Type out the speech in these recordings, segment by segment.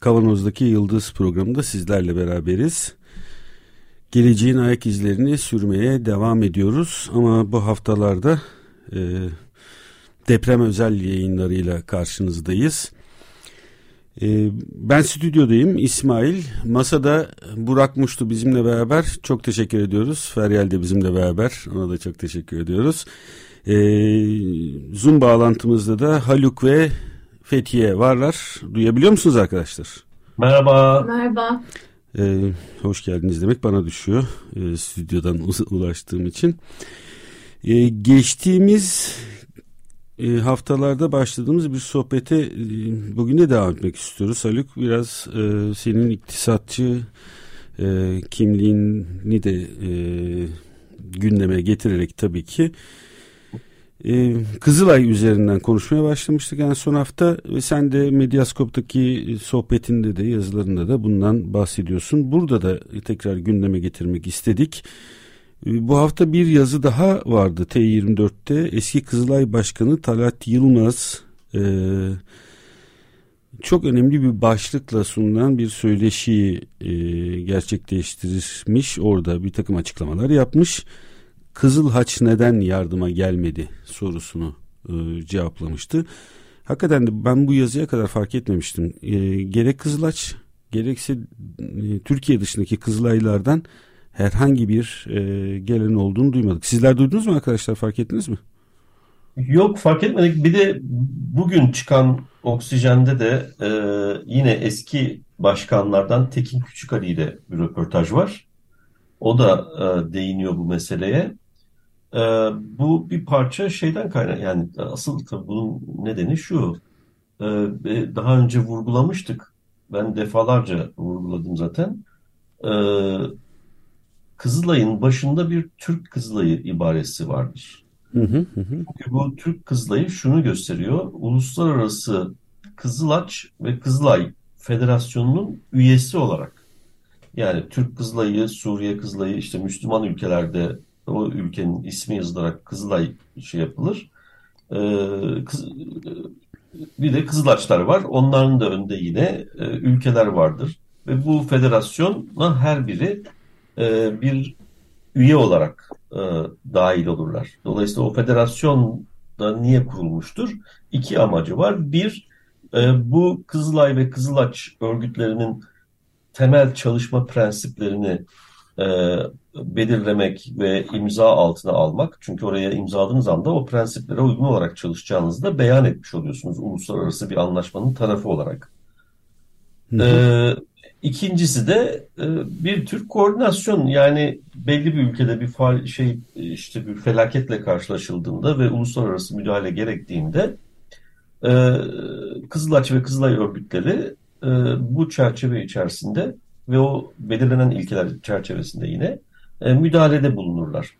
Kavanoz'daki Yıldız programında sizlerle beraberiz. Geleceğin ayak izlerini sürmeye devam ediyoruz ama bu haftalarda e, deprem özel yayınlarıyla karşınızdayız. E, ben stüdyodayım İsmail. Masada Burak Muştu bizimle beraber. Çok teşekkür ediyoruz. Feryal de bizimle beraber. Ona da çok teşekkür ediyoruz. E, Zoom bağlantımızda da Haluk ve Fethiye varlar. Duyabiliyor musunuz arkadaşlar? Merhaba. Merhaba. Ee, hoş geldiniz demek bana düşüyor e, stüdyodan ulaştığım için. Ee, geçtiğimiz e, haftalarda başladığımız bir sohbete e, bugün de devam etmek istiyoruz. Haluk biraz e, senin iktisatçı e, kimliğini de e, gündeme getirerek tabii ki ee, Kızılay üzerinden konuşmaya başlamıştık en son hafta ve sen de Medyaskop'taki sohbetinde de yazılarında da bundan bahsediyorsun. Burada da tekrar gündeme getirmek istedik. Ee, bu hafta bir yazı daha vardı T24'te eski Kızılay Başkanı Talat Yılmaz e, çok önemli bir başlıkla sunulan bir söyleşiyi e, gerçekleştirmiş orada bir takım açıklamalar yapmış. Kızıl Haç neden yardıma gelmedi sorusunu e, cevaplamıştı. Hakikaten de ben bu yazıya kadar fark etmemiştim. E, gerek Kızılaç gerekse e, Türkiye dışındaki Kızılaylardan herhangi bir e, gelen olduğunu duymadık. Sizler duydunuz mu arkadaşlar fark ettiniz mi? Yok fark etmedik. Bir de bugün çıkan Oksijen'de de e, yine eski başkanlardan Tekin Küçükali ile bir röportaj var. O da e, değiniyor bu meseleye. E, bu bir parça şeyden kaynak yani asıl tabii bunun nedeni şu. E, daha önce vurgulamıştık. Ben defalarca vurguladım zaten. E, Kızılay'ın başında bir Türk Kızılay'ı ibaresi vardır. Hı hı hı. Çünkü bu Türk Kızılay'ı şunu gösteriyor. Uluslararası Kızılaç ve Kızılay Federasyonu'nun üyesi olarak yani Türk Kızılay'ı, Suriye Kızılay'ı işte Müslüman ülkelerde o ülkenin ismi yazılarak Kızılay şey yapılır. Ee, kız, bir de Kızılaçlar var. Onların da önde yine e, ülkeler vardır. Ve bu federasyona her biri e, bir üye olarak e, dahil olurlar. Dolayısıyla o federasyon da niye kurulmuştur? İki amacı var. Bir, e, bu Kızılay ve Kızılaç örgütlerinin temel çalışma prensiplerini e, belirlemek ve imza altına almak. Çünkü oraya imzaladığınız anda o prensiplere uygun olarak çalışacağınızı da beyan etmiş oluyorsunuz uluslararası bir anlaşmanın tarafı olarak. Hı hı. E, ikincisi de e, bir tür koordinasyon yani belli bir ülkede bir faal, şey işte bir felaketle karşılaşıldığında ve uluslararası müdahale gerektiğinde e, Kızılaç ve Kızılay örgütleri e, bu çerçeve içerisinde ve o belirlenen ilkeler çerçevesinde yine e, müdahalede bulunurlar.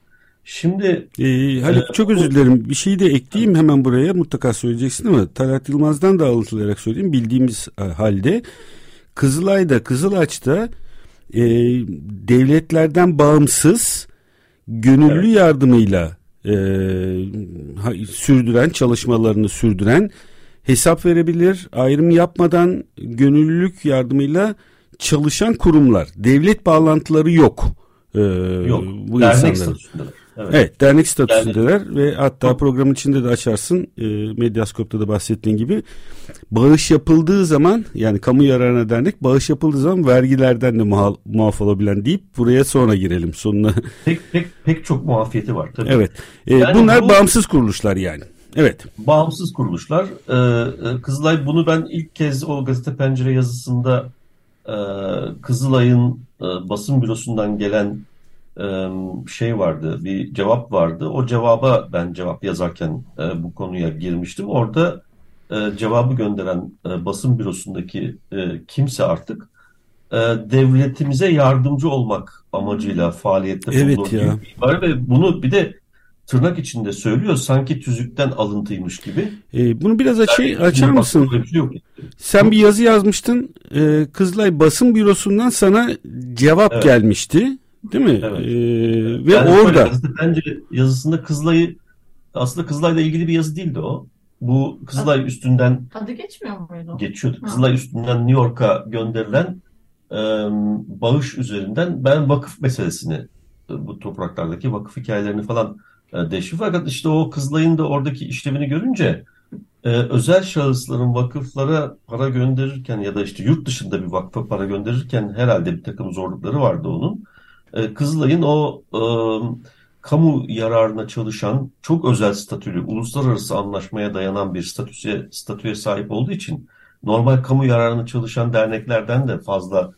Şimdi ee, Haluk e, çok özür dilerim. Bir şeyi de ekleyeyim hemen buraya. Mutlaka söyleyeceksin ama Talat Yılmaz'dan da alıntılayarak söyleyeyim. Bildiğimiz e, halde Kızılay'da, Kızılaç'ta e, devletlerden bağımsız gönüllü evet. yardımıyla e, sürdüren çalışmalarını sürdüren hesap verebilir, ayrım yapmadan gönüllülük yardımıyla çalışan kurumlar. Devlet bağlantıları yok. Ee, yok. Bu dernek statüsündeler. Evet. evet dernek statüsündeler dernek. ve hatta yok. programın içinde de açarsın e, Medyaskop'ta da bahsettiğin gibi bağış yapıldığı zaman yani kamu yararına dernek bağış yapıldığı zaman vergilerden de muha, muaf olabilen deyip buraya sonra girelim sonuna. Pek pek pek çok muafiyeti var tabii. Evet. E, yani bunlar bu, bağımsız kuruluşlar yani. Evet. Bağımsız kuruluşlar. Ee, Kızılay bunu ben ilk kez o gazete pencere yazısında e, Kızılay'ın e, basın bürosundan gelen e, şey vardı, bir cevap vardı. O cevaba ben cevap yazarken e, bu konuya girmiştim. Orada e, cevabı gönderen e, basın bürosundaki e, kimse artık e, devletimize yardımcı olmak amacıyla faaliyette Evet bir ibare ve bunu bir de tırnak içinde söylüyor sanki tüzükten alıntıymış gibi. E, bunu biraz açı, Yani açar mısın? şey yok. Sen bir yazı yazmıştın. E, Kızılay basın bürosundan sana cevap Evet. gelmişti. Değil mi? Evet. E, ve Yani orada bence yazısında Kızılay'ı aslında Kızılay'la ilgili bir yazı değildi o. Bu Kızılay üstünden Adı geçmiyor muydu? geçiyordu. Ha. Kızılay üstünden New York'a gönderilen e, bağış üzerinden ben vakıf meselesini bu topraklardaki vakıf hikayelerini falan e, deşif. Fakat işte o Kızılay'ın da oradaki işlevini görünce e, özel şahısların vakıflara para gönderirken ya da işte yurt dışında bir vakfa para gönderirken herhalde bir takım zorlukları vardı onun. E, Kızılay'ın o e, kamu yararına çalışan çok özel statülü, uluslararası anlaşmaya dayanan bir statüye, statüye sahip olduğu için normal kamu yararına çalışan derneklerden de fazla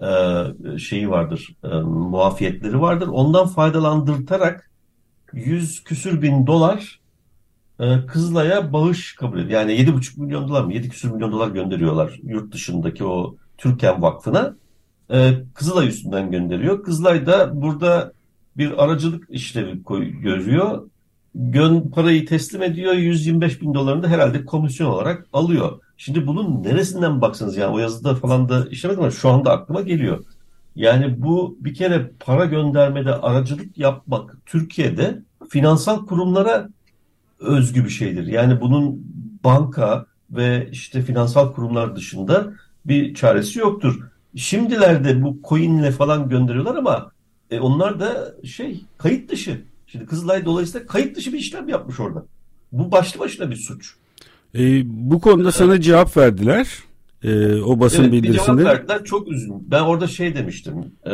e, şeyi vardır, e, muafiyetleri vardır. Ondan faydalandırtarak 100 küsür bin dolar e, Kızılay'a bağış kabul ediyor. Yani 7,5 milyon dolar mı? 7 küsür milyon dolar gönderiyorlar yurt dışındaki o Türken Vakfı'na. E, Kızılay üstünden gönderiyor. Kızılay da burada bir aracılık işlevi koy, görüyor. Gön parayı teslim ediyor. 125 bin dolarını da herhalde komisyon olarak alıyor. Şimdi bunun neresinden baksanız yani o yazıda falan da işlemedim ama şu anda aklıma geliyor. Yani bu bir kere para göndermede aracılık yapmak Türkiye'de finansal kurumlara özgü bir şeydir. Yani bunun banka ve işte finansal kurumlar dışında bir çaresi yoktur. Şimdilerde bu coin'le falan gönderiyorlar ama e, onlar da şey kayıt dışı. Şimdi Kızılay dolayısıyla kayıt dışı bir işlem yapmış orada. Bu başlı başına bir suç. e, bu konuda sana cevap verdiler. E, o basın Evet, bir cevap bildirisinde. verdiler. Çok üzüldüm. Ben orada şey demiştim. e,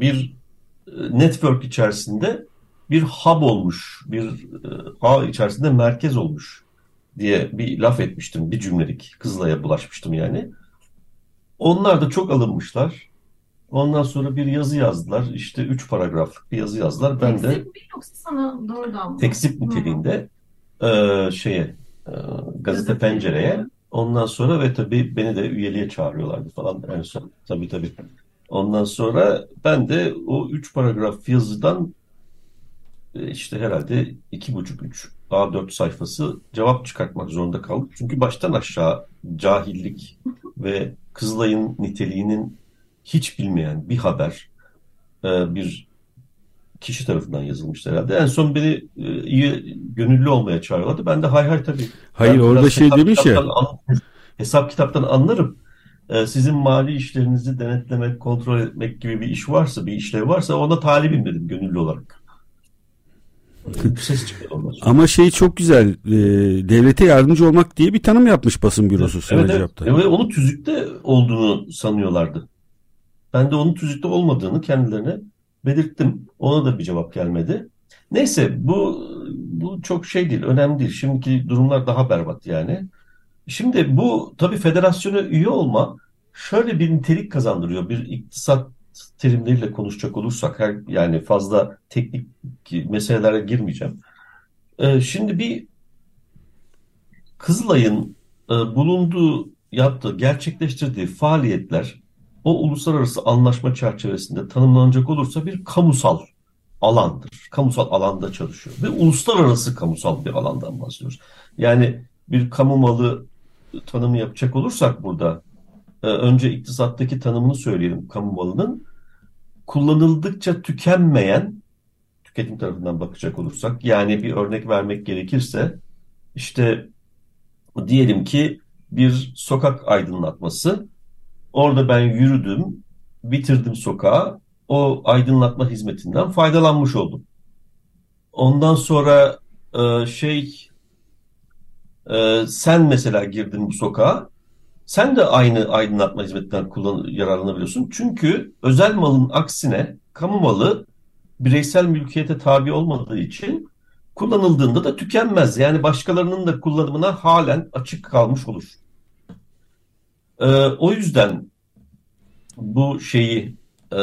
bir e, network içerisinde bir hub olmuş, bir e, ağ içerisinde merkez olmuş diye bir laf etmiştim. Bir cümlelik Kızılay'a bulaşmıştım yani. Onlar da çok alınmışlar. Ondan sonra bir yazı yazdılar. İşte üç paragraflık bir yazı yazdılar. Ben de Tekzip mi yoksa sana doğrudan mı? tekzip niteliğinde e, şeye e, gazete Gazete. pencereye ondan sonra ve tabii beni de üyeliğe çağırıyorlardı falan en son. Tabii tabii. Ondan sonra ben de o üç paragraf yazıdan e, işte herhalde iki buçuk üç A4 sayfası cevap çıkartmak zorunda kaldım. Çünkü baştan aşağı cahillik ve Kızılay'ın niteliğinin hiç bilmeyen bir haber e, bir kişi tarafından yazılmıştı herhalde. En son beni e, iyi gönüllü olmaya çağırıyorlardı. Ben de hay hay tabii. Hayır Ben orada şey demiş ya. an- hesap kitaptan anlarım. E, sizin mali işlerinizi denetlemek, kontrol etmek gibi bir iş varsa, bir işlev varsa ona talibim dedim gönüllü olarak. Ama şey çok güzel. e, devlete yardımcı olmak diye bir tanım yapmış basın bürosu Evet, evet. Ve onun tüzükte olduğunu sanıyorlardı. Ben de onun tüzükte olmadığını kendilerine belirttim. Ona da bir cevap gelmedi. Neyse bu bu çok şey değil, önemli değil. Şimdiki durumlar daha berbat yani. Şimdi bu tabii federasyona üye olma şöyle bir nitelik kazandırıyor. Bir iktisat terimleriyle konuşacak olursak her yani fazla teknik meselelere girmeyeceğim. Ee, şimdi bir Kızılay'ın e, bulunduğu, yaptığı, gerçekleştirdiği faaliyetler o uluslararası anlaşma çerçevesinde tanımlanacak olursa bir kamusal alandır. Kamusal alanda çalışıyor ve uluslararası kamusal bir alandan bahsediyoruz. Yani bir kamu malı tanımı yapacak olursak burada e, önce iktisattaki tanımını söyleyelim kamu malının. Kullanıldıkça tükenmeyen tüketim tarafından bakacak olursak yani bir örnek vermek gerekirse işte diyelim ki bir sokak aydınlatması orada ben yürüdüm bitirdim sokağı o aydınlatma hizmetinden faydalanmış oldum. Ondan sonra e, şey e, sen mesela girdin bu sokağa sen de aynı aydınlatma hizmetinden kullan yararlanabiliyorsun. Çünkü özel malın aksine kamu malı bireysel mülkiyete tabi olmadığı için kullanıldığında da tükenmez. Yani başkalarının da kullanımına halen açık kalmış olur. Ee, o yüzden bu şeyi e,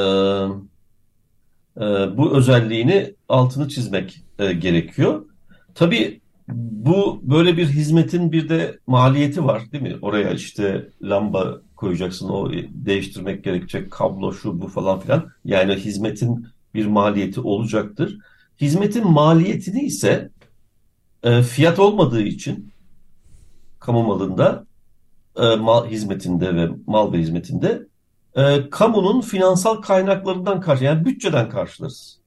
e, bu özelliğini altını çizmek e, gerekiyor. Tabii bu böyle bir hizmetin bir de maliyeti var değil mi? Oraya işte lamba koyacaksın, o değiştirmek gerekecek kablo şu bu falan filan. Yani hizmetin bir maliyeti olacaktır. Hizmetin maliyetini ise e, fiyat olmadığı için kamu malında e, mal hizmetinde ve mal ve hizmetinde e, kamunun finansal kaynaklarından karşı yani bütçeden karşılarız.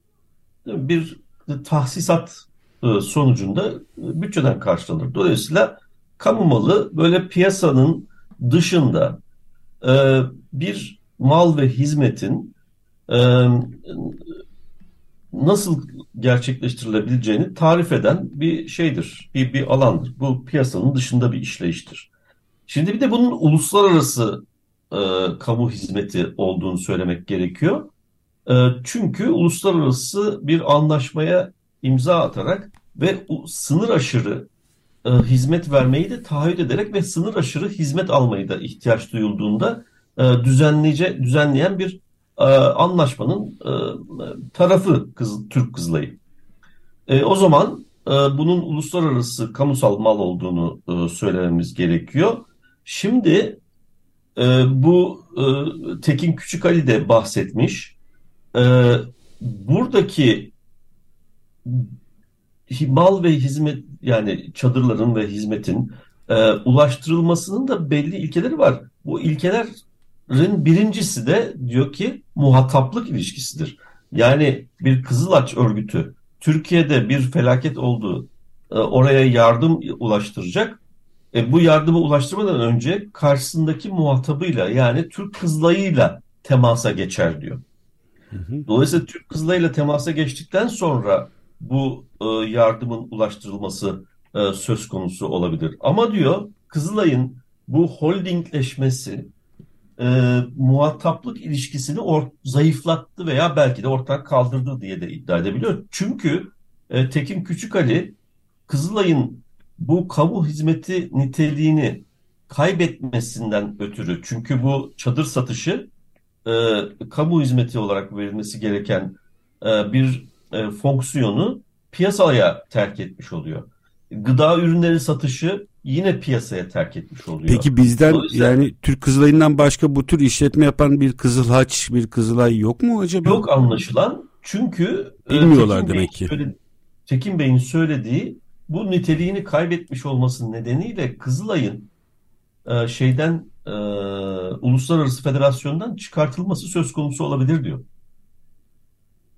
Bir tahsisat e, sonucunda e, bütçeden karşılanır. Dolayısıyla kamu malı böyle piyasanın dışında e, bir mal ve hizmetin nasıl gerçekleştirilebileceğini tarif eden bir şeydir, bir, bir alandır. Bu piyasanın dışında bir işleyiştir. Şimdi bir de bunun uluslararası e, kamu hizmeti olduğunu söylemek gerekiyor. E, çünkü uluslararası bir anlaşmaya imza atarak ve sınır aşırı e, hizmet vermeyi de taahhüt ederek ve sınır aşırı hizmet almayı da ihtiyaç duyulduğunda e, düzenleyece, düzenleyen bir e, anlaşmanın e, tarafı kız, Türk Kızılayı. E, o zaman e, bunun uluslararası kamusal mal olduğunu e, söylememiz gerekiyor. Şimdi e, bu e, Tekin Küçük Ali de bahsetmiş. E, buradaki mal ve hizmet yani çadırların ve hizmetin e, ulaştırılmasının da belli ilkeleri var. Bu ilkelerin birincisi de diyor ki muhataplık ilişkisidir. Yani bir Kızılaç örgütü Türkiye'de bir felaket oldu e, oraya yardım ulaştıracak. E, bu yardımı ulaştırmadan önce karşısındaki muhatabıyla yani Türk Kızılay'ıyla temasa geçer diyor. Dolayısıyla Türk Kızılay'ıyla temasa geçtikten sonra bu e, yardımın ulaştırılması e, söz konusu olabilir. Ama diyor Kızılay'ın bu holdingleşmesi e, muhataplık ilişkisini or- zayıflattı veya belki de ortak kaldırdı diye de iddia edebiliyor. Çünkü e, Tekin Küçükali Kızılay'ın bu kamu hizmeti niteliğini kaybetmesinden ötürü çünkü bu çadır satışı e, kamu hizmeti olarak verilmesi gereken e, bir e, fonksiyonu piyasaya terk etmiş oluyor. Gıda ürünleri satışı yine piyasaya terk etmiş oluyor. Peki bizden yani Türk Kızılay'ından başka bu tür işletme yapan bir Kızılhaç, bir Kızılay yok mu acaba? Yok anlaşılan. Çünkü e, bilmiyorlar Tekin demek ki. Söyledi, Tekin Bey'in söylediği bu niteliğini kaybetmiş olması nedeniyle Kızılay'ın e, şeyden e, uluslararası federasyondan çıkartılması söz konusu olabilir diyor.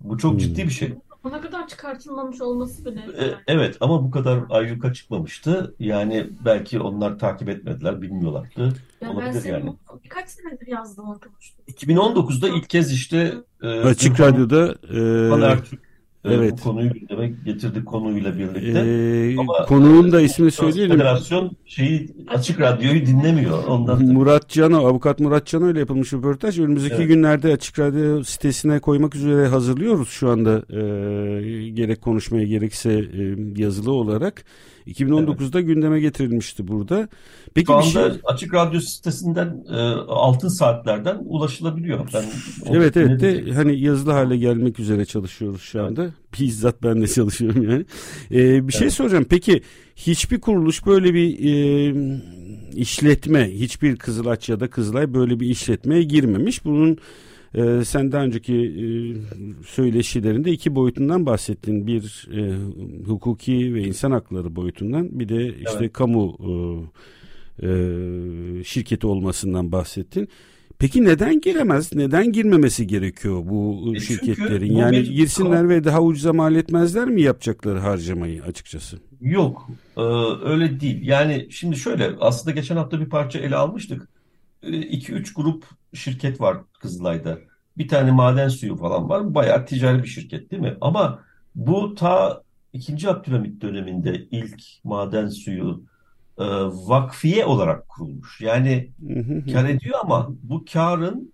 Bu çok hmm. ciddi bir şey. Ona kadar çıkartılmamış olması bile. E, evet ama bu kadar ayyuka çıkmamıştı. Yani belki onlar takip etmediler, bilmiyorlardı. Ya Olabilir ben yani. birkaç senedir yazdım okumuştum. 2019'da ilk kez işte e, Açık Radyo'da e, Ertürk Evet. Bu konuyu gündeme getirdik konuyla birlikte. Ee, Ama konuğun da ismini söyleyelim. Federasyon şeyi açık radyoyu dinlemiyor. Ondan Murat Cano, avukat Murat Cano ile yapılmış röportaj. Önümüzdeki evet. günlerde açık radyo sitesine koymak üzere hazırlıyoruz şu anda. E, gerek konuşmaya gerekse e, yazılı olarak. 2019'da evet. gündeme getirilmişti burada. Peki Şu anda bir şey... açık radyo sitesinden e, altın saatlerden ulaşılabiliyor. Ben evet evet de hani yazılı hale gelmek üzere çalışıyoruz şu anda. Evet. Bizzat ben de çalışıyorum yani. Ee, bir şey evet. soracağım. Peki hiçbir kuruluş böyle bir e, işletme, hiçbir Kızılaç ya da Kızılay böyle bir işletmeye girmemiş. Bunun e, sen daha önceki e, söyleşilerinde iki boyutundan bahsettin. Bir e, hukuki ve insan hakları boyutundan bir de işte evet. kamu e, e, şirketi olmasından bahsettin. Peki neden giremez? Neden girmemesi gerekiyor bu e şirketlerin? Bu yani girsinler ve daha ucuza mal etmezler mi yapacakları harcamayı açıkçası? Yok e, öyle değil. Yani şimdi şöyle aslında geçen hafta bir parça ele almıştık. 2-3 grup şirket var Kızılay'da. Bir tane maden suyu falan var. Bayağı ticari bir şirket değil mi? Ama bu ta 2. Abdülhamit döneminde ilk maden suyu e, vakfiye olarak kurulmuş. Yani kar ediyor ama bu karın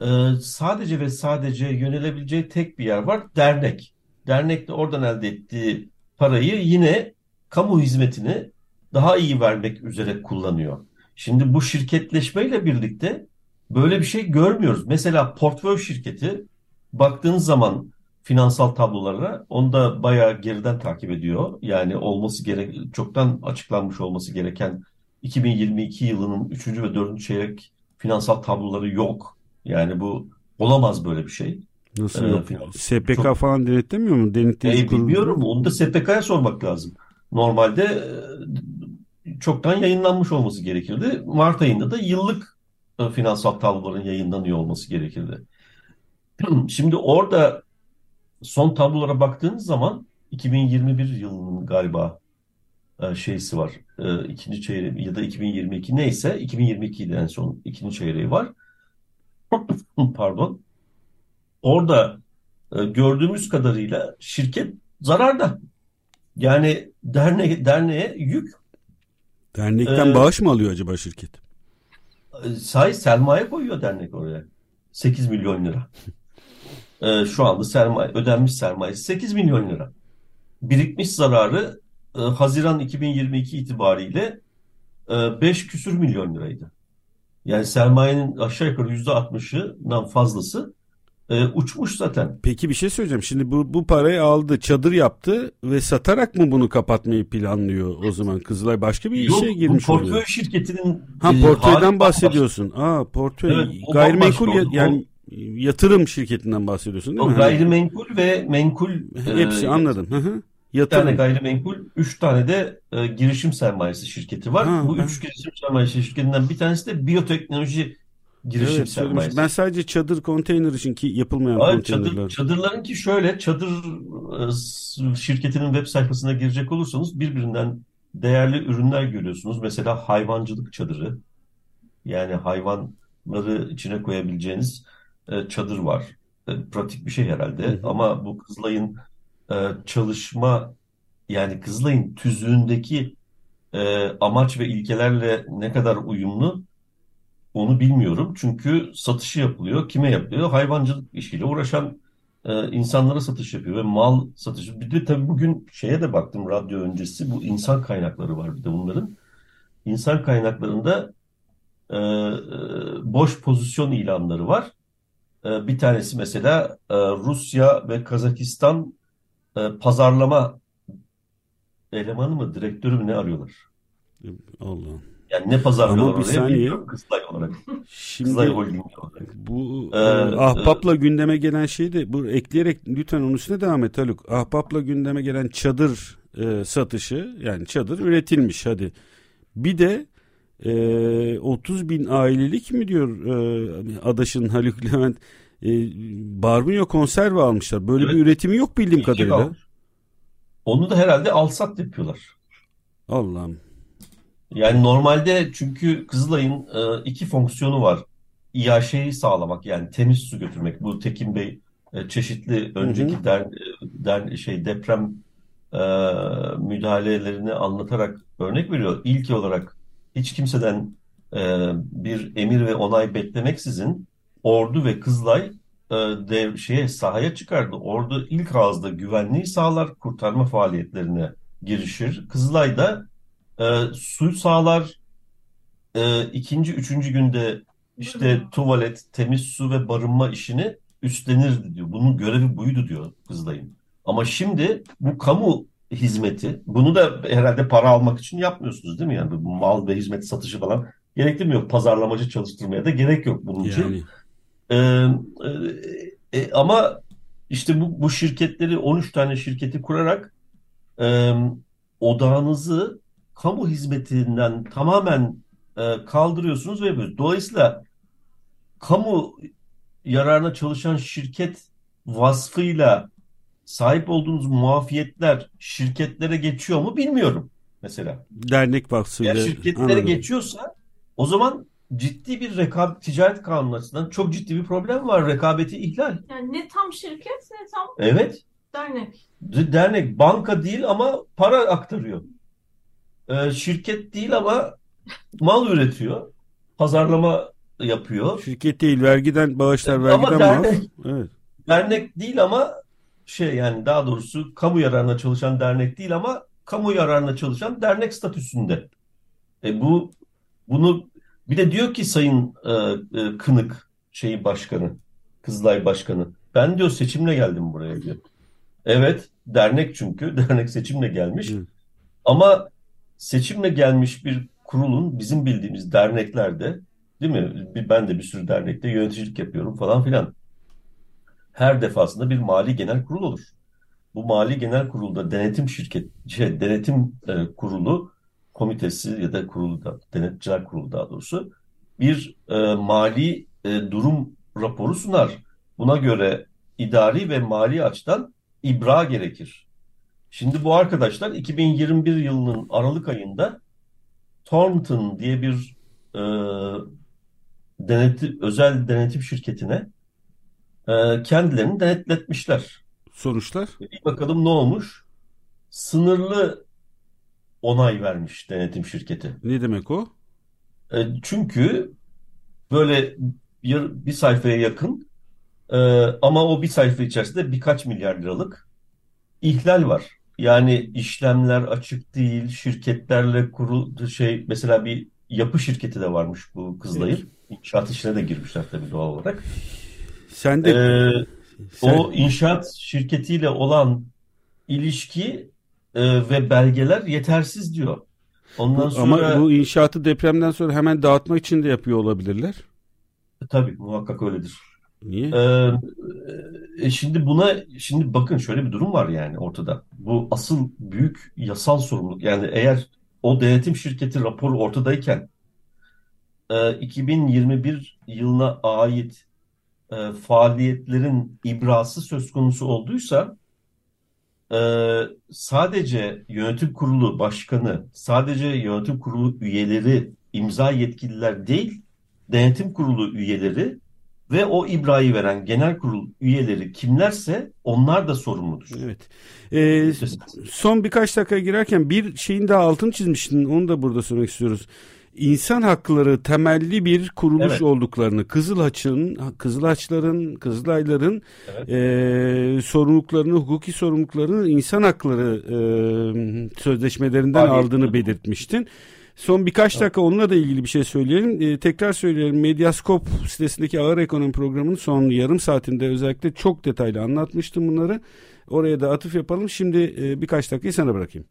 e, sadece ve sadece yönelebileceği tek bir yer var. Dernek. Dernek de oradan elde ettiği parayı yine kamu hizmetini daha iyi vermek üzere kullanıyor. Şimdi bu şirketleşmeyle birlikte böyle bir şey görmüyoruz. Mesela portföy şirketi baktığınız zaman finansal tablolara. Onu da bayağı geriden takip ediyor. Yani olması gerek çoktan açıklanmış olması gereken 2022 yılının 3. ve 4. çeyrek finansal tabloları yok. Yani bu olamaz böyle bir şey. Nasıl Ee, yok? SPK Çok- falan denetlemiyor mu? Denetleyici E, bilmiyorum. Onu da SPK'ya sormak lazım. Normalde e, çoktan yayınlanmış olması gerekirdi. Mart ayında da yıllık e, finansal tabloların yayınlanıyor olması gerekirdi. Şimdi orada son tablolara baktığınız zaman 2021 yılının galiba e, şeysi var. E, ikinci çeyreği ya da 2022 neyse 2022'de en son ikinci çeyreği var. Pardon. Orada e, gördüğümüz kadarıyla şirket zararda. Yani derneğe, derneğe yük Dernekten Ee, bağış mı alıyor acaba şirket? sahi sermaye koyuyor dernek oraya. 8 milyon lira. E, şu anda sermaye ödenmiş sermayesi 8 milyon lira. Birikmiş zararı e, Haziran 2022 itibariyle e, 5 küsür milyon liraydı. Yani sermayenin aşağı yukarı %60'ından fazlası e, uçmuş zaten. Peki bir şey söyleyeceğim. Şimdi bu, bu parayı aldı, çadır yaptı ve satarak mı bunu kapatmayı planlıyor o zaman Kızılay? Başka bir Yok, işe bu girmiş portföy oluyor. şirketinin Ha e, portföyden bahsediyorsun. Aa portföy. Evet, Gayrimenkul ya- yani yatırım şirketinden bahsediyorsun değil O mi? gayrimenkul ve menkul Hepsi e, anladım. Hı hı. Bir tane Yatırım. gayrimenkul, üç tane de e, girişim sermayesi şirketi var. Ha, Bu ben- üç girişim sermayesi şirketinden bir tanesi de biyoteknoloji girişim Evet, söylemiş. sermayesi. Ben sadece çadır konteyner için ki yapılmayan Hayır, konteynerler. çadır, çadırların ki şöyle çadır e, şirketinin web sayfasına girecek olursanız birbirinden değerli ürünler görüyorsunuz. Mesela hayvancılık çadırı. Yani hayvanları içine koyabileceğiniz e, çadır var. E, pratik bir şey herhalde. Hı hı. Ama bu Kızılay'ın e, çalışma yani Kızılay'ın tüzüğündeki e, amaç ve ilkelerle ne kadar uyumlu onu bilmiyorum. Çünkü satışı yapılıyor. Kime yapılıyor? Hayvancılık işiyle uğraşan e, insanlara satış yapıyor ve mal satışı. Bir de tabii bugün şeye de baktım radyo öncesi bu insan kaynakları var bir de bunların. İnsan kaynaklarında e, boş pozisyon ilanları var. E, bir tanesi mesela e, Rusya ve Kazakistan e, pazarlama elemanı mı, direktörü mü ne arıyorlar? Allah. Yani ne pazarlıyorlar Ama bir oraya saniye. Kızılay olarak. Şimdi Kızılay Holding olarak. bu Ee, e, ahbapla gündeme gelen şey de bu ekleyerek lütfen onun üstüne devam et Haluk. Ahbapla gündeme gelen çadır e, satışı yani çadır üretilmiş hadi. Bir de e, 30 bin ailelik mi diyor e, adaşın Haluk Levent e, barbunya konserve almışlar. Böyle Evet. bir üretimi yok bildiğim İki kadarıyla. kalmış. Onu da herhalde alsat yapıyorlar. Allah'ım. Yani normalde çünkü Kızılay'ın e, iki fonksiyonu var. İAŞ'yi sağlamak yani temiz su götürmek. Bu Tekin Bey e, çeşitli önceki Hı hı. der, der şey deprem e, müdahalelerini anlatarak örnek veriyor. İlk olarak hiç kimseden e, bir emir ve onay beklemeksizin Ordu ve Kızılay e, dev, şeye sahaya çıkardı. Ordu ilk ağızda güvenliği sağlar, kurtarma faaliyetlerine girişir. Kızılay da e, su sağlar. E, ikinci, üçüncü günde işte tuvalet, temiz su ve barınma işini üstlenirdi diyor. Bunun görevi buydu diyor Kızılay'ın. Ama şimdi bu kamu hizmeti, bunu da herhalde para almak için yapmıyorsunuz değil mi? Yani bu mal ve hizmet satışı falan gerekli mi yok? Pazarlamacı çalıştırmaya da gerek yok bunun için. Yani Ee, e, e, ama işte bu, bu şirketleri 13 tane şirketi kurarak e, odağınızı kamu hizmetinden tamamen e, kaldırıyorsunuz ve yapıyorsunuz. Dolayısıyla kamu yararına çalışan şirket vasfıyla sahip olduğunuz muafiyetler şirketlere geçiyor mu bilmiyorum mesela. dernek Eğer vakfıyla şirketlere anladım. geçiyorsa o zaman ciddi bir rekabet ticaret kanunu açısından çok ciddi bir problem var. Rekabeti ihlal. Yani ne tam şirket ne tam Evet. dernek. D- Dernek banka değil ama para aktarıyor. Ee, şirket değil ama mal üretiyor. Pazarlama yapıyor. Şirket değil vergiden bağışlar Ama vergiden muaf. dernek. Evet. Dernek değil ama şey yani daha doğrusu kamu yararına çalışan dernek değil ama kamu yararına çalışan dernek statüsünde. E bu bunu bir de diyor ki Sayın e, e, Kınık şeyi başkanı, Kızılay Başkanı Ben diyor seçimle geldim buraya diyor. Evet dernek çünkü dernek seçimle gelmiş. Hı. Ama seçimle gelmiş bir kurulun bizim bildiğimiz derneklerde değil mi? Ben de bir sürü dernekte yöneticilik yapıyorum falan filan. Her defasında bir mali genel kurul olur. Bu mali genel kurulda denetim şirket, şey, denetim e, kurulu komitesi ya da kurulu da denetçiler kurulu daha doğrusu bir e, mali e, durum raporu sunar. Buna göre idari ve mali açıdan ibra gerekir. Şimdi bu arkadaşlar 2021 yılının Aralık ayında Thornton diye bir e, deneti, özel denetim şirketine e, kendilerini denetletmişler. Sonuçlar? Bir bakalım ne olmuş? Sınırlı onay vermiş denetim şirketi. Ne demek o? E, çünkü böyle bir, bir sayfaya yakın e, ama o bir sayfa içerisinde birkaç milyar liralık ihlal var. Yani işlemler açık değil, şirketlerle kurul şey mesela bir yapı şirketi de varmış bu Kızılay'ın. İnşaat işine de girmişler tabii doğal olarak. Sen de Ee, sen- o inşaat şirketiyle olan ilişki e, ve belgeler yetersiz diyor. Ondan bu- sonra ama bu inşaatı depremden sonra hemen dağıtmak için de yapıyor olabilirler. tabii muhakkak öyledir. Niye? Ee, e, şimdi buna şimdi bakın şöyle bir durum var yani ortada. Bu asıl büyük yasal sorumluluk. Yani eğer o denetim şirketi raporu ortadayken e, 2021 yılına ait e, faaliyetlerin ibrası söz konusu olduysa e, sadece yönetim kurulu başkanı, sadece yönetim kurulu üyeleri, imza yetkililer değil, denetim kurulu üyeleri ve o ibrayı veren genel kurul üyeleri kimlerse onlar da sorumludur. Evet. Ee, son birkaç dakika girerken bir şeyin daha altını çizmiştin. Onu da burada söylemek istiyoruz. İnsan hakları temelli bir kuruluş Evet. olduklarını, Kızılhaç'ın, Kızılhaçların, Kızılayların Evet. e, sorumluluklarını, hukuki sorumluluklarını insan hakları e, sözleşmelerinden Faaliyet- aldığını belirtmiştin. Son birkaç dakika onunla da ilgili bir şey söyleyelim. E, tekrar söyleyelim. Medyaskop sitesindeki ağır ekonomi programının son yarım saatinde özellikle çok detaylı anlatmıştım bunları. Oraya da atıf yapalım. Şimdi e, birkaç dakikayı sana bırakayım.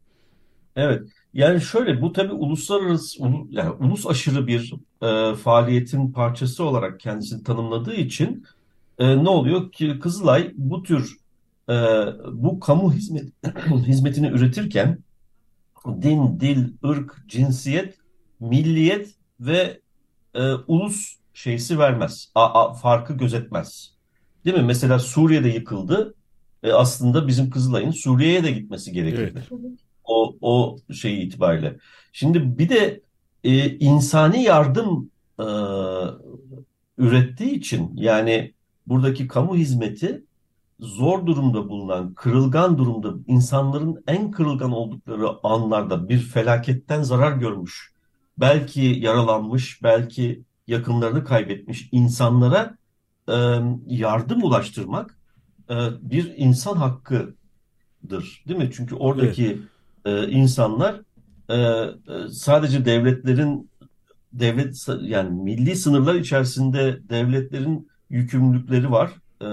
Evet. Yani şöyle bu tabii uluslararası ulu- yani ulus aşırı bir e, faaliyetin parçası olarak kendisini tanımladığı için e, ne oluyor ki Kızılay bu tür e, bu kamu hizmet hizmetini üretirken din, dil, ırk, cinsiyet, milliyet ve e, ulus şeysi vermez. A, a- farkı gözetmez. Değil mi? Mesela Suriye'de yıkıldı. E, aslında bizim Kızılay'ın Suriye'ye de gitmesi gerekirdi. O, o şey itibariyle. Şimdi bir de e, insani yardım e, ürettiği için yani buradaki kamu hizmeti zor durumda bulunan, kırılgan durumda insanların en kırılgan oldukları anlarda bir felaketten zarar görmüş, belki yaralanmış, belki yakınlarını kaybetmiş insanlara e, yardım ulaştırmak e, bir insan hakkıdır, değil mi? Çünkü oradaki e, insanlar e, e, sadece devletlerin devlet yani milli sınırlar içerisinde devletlerin yükümlülükleri var. E,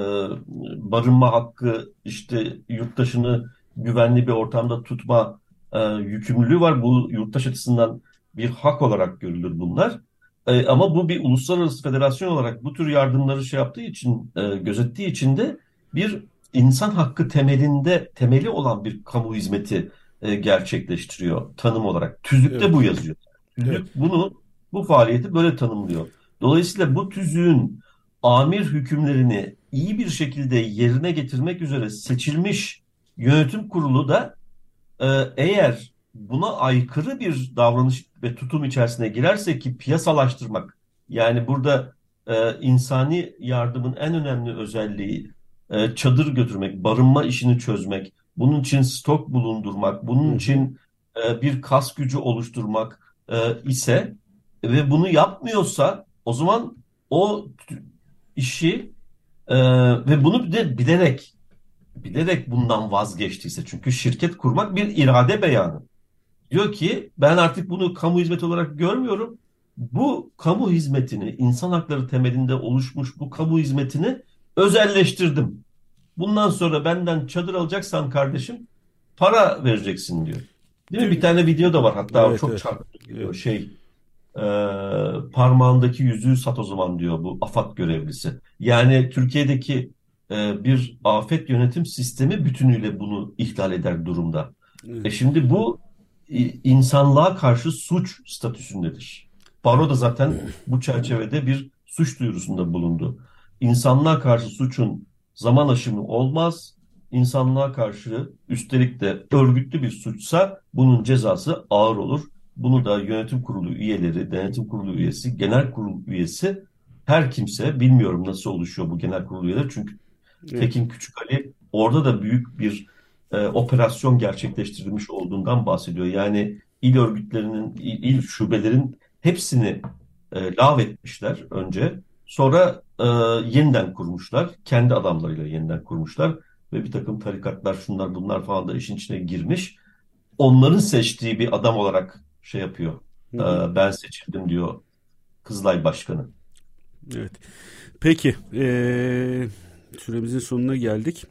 barınma hakkı, işte yurttaşını güvenli bir ortamda tutma e, yükümlülüğü var. Bu yurttaş açısından bir hak olarak görülür bunlar. E, ama bu bir uluslararası federasyon olarak bu tür yardımları şey yaptığı için, e, gözettiği için de bir insan hakkı temelinde temeli olan bir kamu hizmeti e, gerçekleştiriyor tanım olarak. Tüzükte Evet. bu yazıyor. Tüzük Evet. bunu bu faaliyeti böyle tanımlıyor. Dolayısıyla bu tüzüğün amir hükümlerini iyi bir şekilde yerine getirmek üzere seçilmiş yönetim kurulu da e, eğer buna aykırı bir davranış ve tutum içerisine girerse ki piyasalaştırmak yani burada e, insani yardımın en önemli özelliği e, çadır götürmek, barınma işini çözmek, bunun için stok bulundurmak, bunun Hı için e, bir kas gücü oluşturmak e, ise ve bunu yapmıyorsa o zaman o işi e, ve bunu bir de bilerek bilerek bundan vazgeçtiyse çünkü şirket kurmak bir irade beyanı. Diyor ki ben artık bunu kamu hizmeti olarak görmüyorum. Bu kamu hizmetini, insan hakları temelinde oluşmuş bu kamu hizmetini özelleştirdim. Bundan sonra benden çadır alacaksan kardeşim para vereceksin diyor. Değil mi? Bir tane video da var hatta Evet, çok evet. çarpıcı Evet. şey e, parmağındaki yüzüğü sat o zaman diyor bu AFAD görevlisi. Yani Türkiye'deki e, bir afet yönetim sistemi bütünüyle bunu ihlal eder durumda. E şimdi bu insanlığa karşı suç statüsündedir. Baro da zaten bu çerçevede bir suç duyurusunda bulundu. İnsanlığa karşı suçun zaman aşımı olmaz. İnsanlığa karşı üstelik de örgütlü bir suçsa bunun cezası ağır olur. Bunu da yönetim kurulu üyeleri, denetim kurulu üyesi, genel kurul üyesi her kimse bilmiyorum nasıl oluşuyor bu genel kurulu üyeleri çünkü Evet. Tekin Küçük Ali orada da büyük bir e, operasyon gerçekleştirilmiş olduğundan bahsediyor. Yani il örgütlerinin, il, il şubelerin hepsini e, lav etmişler önce. Sonra e, yeniden kurmuşlar. Kendi adamlarıyla yeniden kurmuşlar. Ve bir takım tarikatlar, şunlar bunlar falan da işin içine girmiş. Onların seçtiği bir adam olarak şey yapıyor. E, ben seçildim diyor Kızılay Başkanı. Evet. Peki. eee, süremizin sonuna geldik.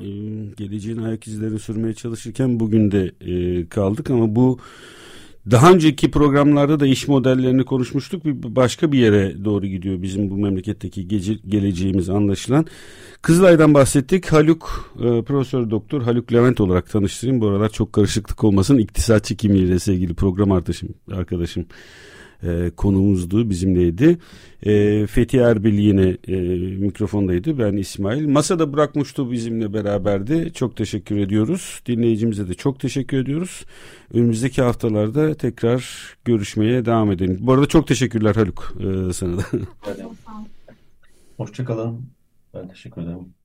Eee, geleceğin ayak izlerini sürmeye çalışırken bugün de eee, kaldık ama bu daha önceki programlarda da iş modellerini konuşmuştuk. Bir başka bir yere doğru gidiyor bizim bu memleketteki gece, geleceğimiz anlaşılan. Kızılay'dan bahsettik. Haluk, e, Profesör Doktor Haluk Levent olarak tanıştırayım. Bu aralar çok karışıklık olmasın. İktisatçı kimliğiyle sevgili program arkadaşım, arkadaşım e, konuğumuzdu, bizimleydi. E, Fethi Erbil yine e, mikrofondaydı. Ben İsmail. Masada bırakmıştı bizimle beraberdi. Çok teşekkür ediyoruz. Dinleyicimize de çok teşekkür ediyoruz. Önümüzdeki haftalarda tekrar görüşmeye devam edelim. Bu arada çok teşekkürler Haluk e, sana da. Hoşçakalın. Ben teşekkür ederim.